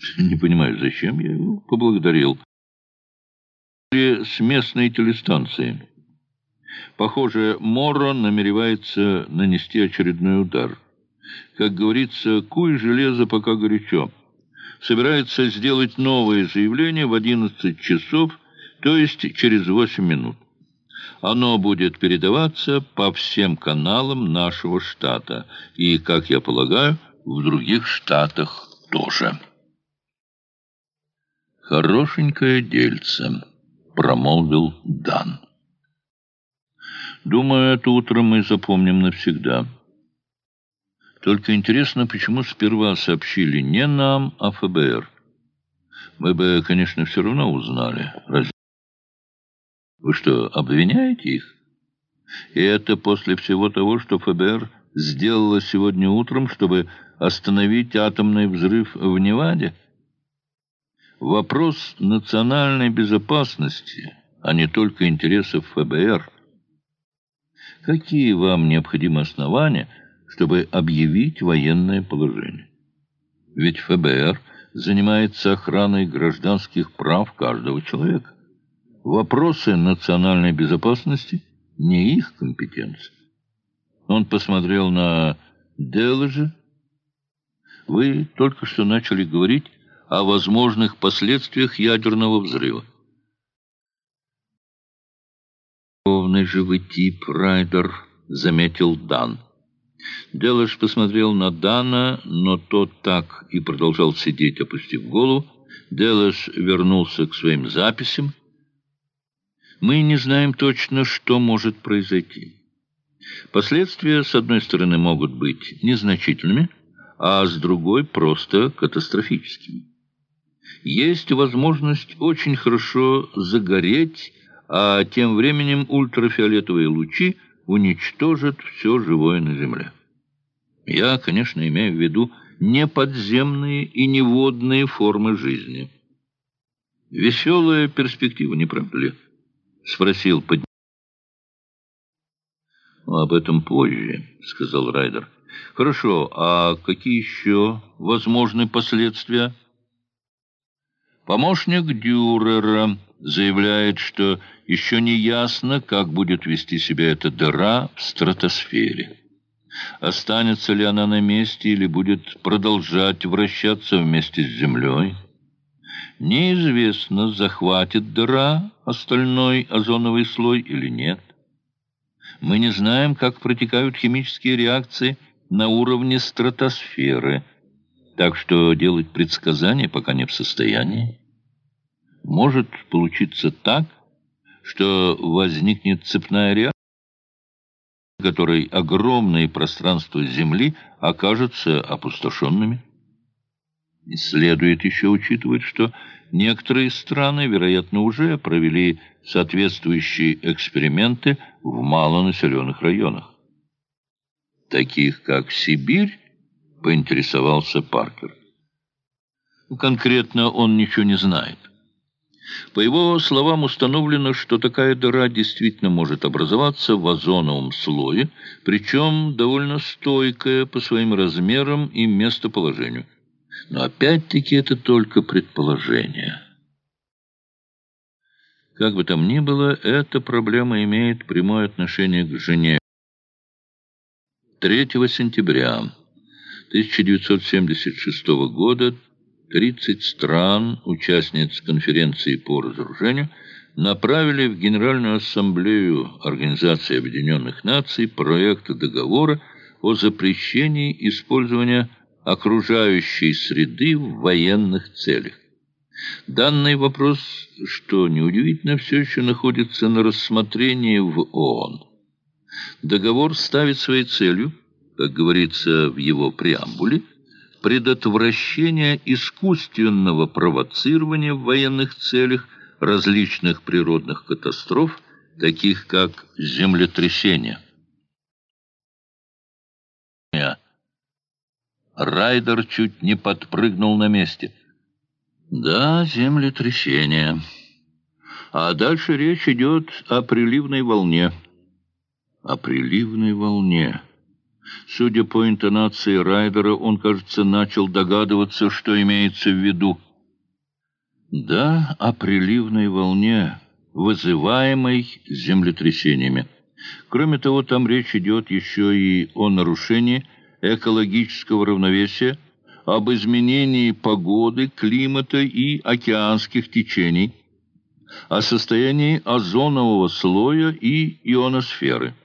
Не понимаю, зачем я его поблагодарил. С местной телестанции. Похоже, Моро намеревается нанести очередной удар. Как говорится, куй железо пока горячо. Собирается сделать новое заявление в 11 часов, то есть через 8 минут. Оно будет передаваться по всем каналам нашего штата и, как я полагаю, в других штатах тоже. «Хорошенькое дельце», — промолвил Дан. «Думаю, это утро мы запомним навсегда». Только интересно, почему сперва сообщили не нам, а ФБР. Мы бы, конечно, все равно узнали. Разве... Вы что, обвиняете их? И это после всего того, что ФБР сделало сегодня утром, чтобы остановить атомный взрыв в Неваде? Вопрос национальной безопасности, а не только интересов ФБР. Какие вам необходимы основания, чтобы объявить военное положение? Ведь ФБР занимается охраной гражданских прав каждого человека. Вопросы национальной безопасности не их компетенция. Он посмотрел на Дележа. Вы только что начали говорить о возможных последствиях ядерного взрыва. «Ровный же вы тип, Райдер», — заметил Дан. Делаш посмотрел на Дана, но тот так и продолжал сидеть, опустив голову. Делаш вернулся к своим записям. «Мы не знаем точно, что может произойти. Последствия, с одной стороны, могут быть незначительными, а с другой — просто катастрофическими. Есть возможность очень хорошо загореть, а тем временем ультрафиолетовые лучи уничтожат все живое на Земле. Я, конечно, имею в виду не подземные и не водные формы жизни. Веселая перспектива, не правда ли? Спросил под... «Об этом позже», — сказал Райдер. «Хорошо, а какие еще возможны последствия?» Помощник Дюрера заявляет, что еще не ясно, как будет вести себя эта дыра в стратосфере. Останется ли она на месте или будет продолжать вращаться вместе с Землей? Неизвестно, захватит дыра остальной озоновый слой или нет. Мы не знаем, как протекают химические реакции на уровне стратосферы, так что делать предсказания пока не в состоянии. Может получиться так, что возникнет цепная реакция, которой огромные пространства Земли окажутся опустошенными. И следует еще учитывать, что некоторые страны, вероятно, уже провели соответствующие эксперименты в малонаселенных районах. Таких, как Сибирь, поинтересовался Паркер. Конкретно он ничего не знает. По его словам, установлено, что такая дыра действительно может образоваться в озоновом слое, причем довольно стойкая по своим размерам и местоположению. Но опять-таки это только предположение. Как бы там ни было, эта проблема имеет прямое отношение к Женеве. 3 сентября 1976 года 30 стран, участниц конференции по разоружению, направили в Генеральную ассамблею Организации Объединенных Наций проект договора о запрещении использования окружающей среды в военных целях. Данный вопрос, что неудивительно, все еще находится на рассмотрении в ООН. Договор ставит своей целью, как говорится в его преамбуле, предотвращение искусственного провоцирования в военных целях различных природных катастроф, таких как землетрясения. Райдер чуть не подпрыгнул на месте. Да, землетрясение. А дальше речь идет о приливной волне. О приливной волне. Судя по интонации Райдера, он, кажется, начал догадываться, что имеется в виду. Да, о приливной волне, вызываемой землетрясениями. Кроме того, там речь идет еще и о нарушении экологического равновесия, об изменении погоды, климата и океанских течений, о состоянии озонового слоя и ионосферы –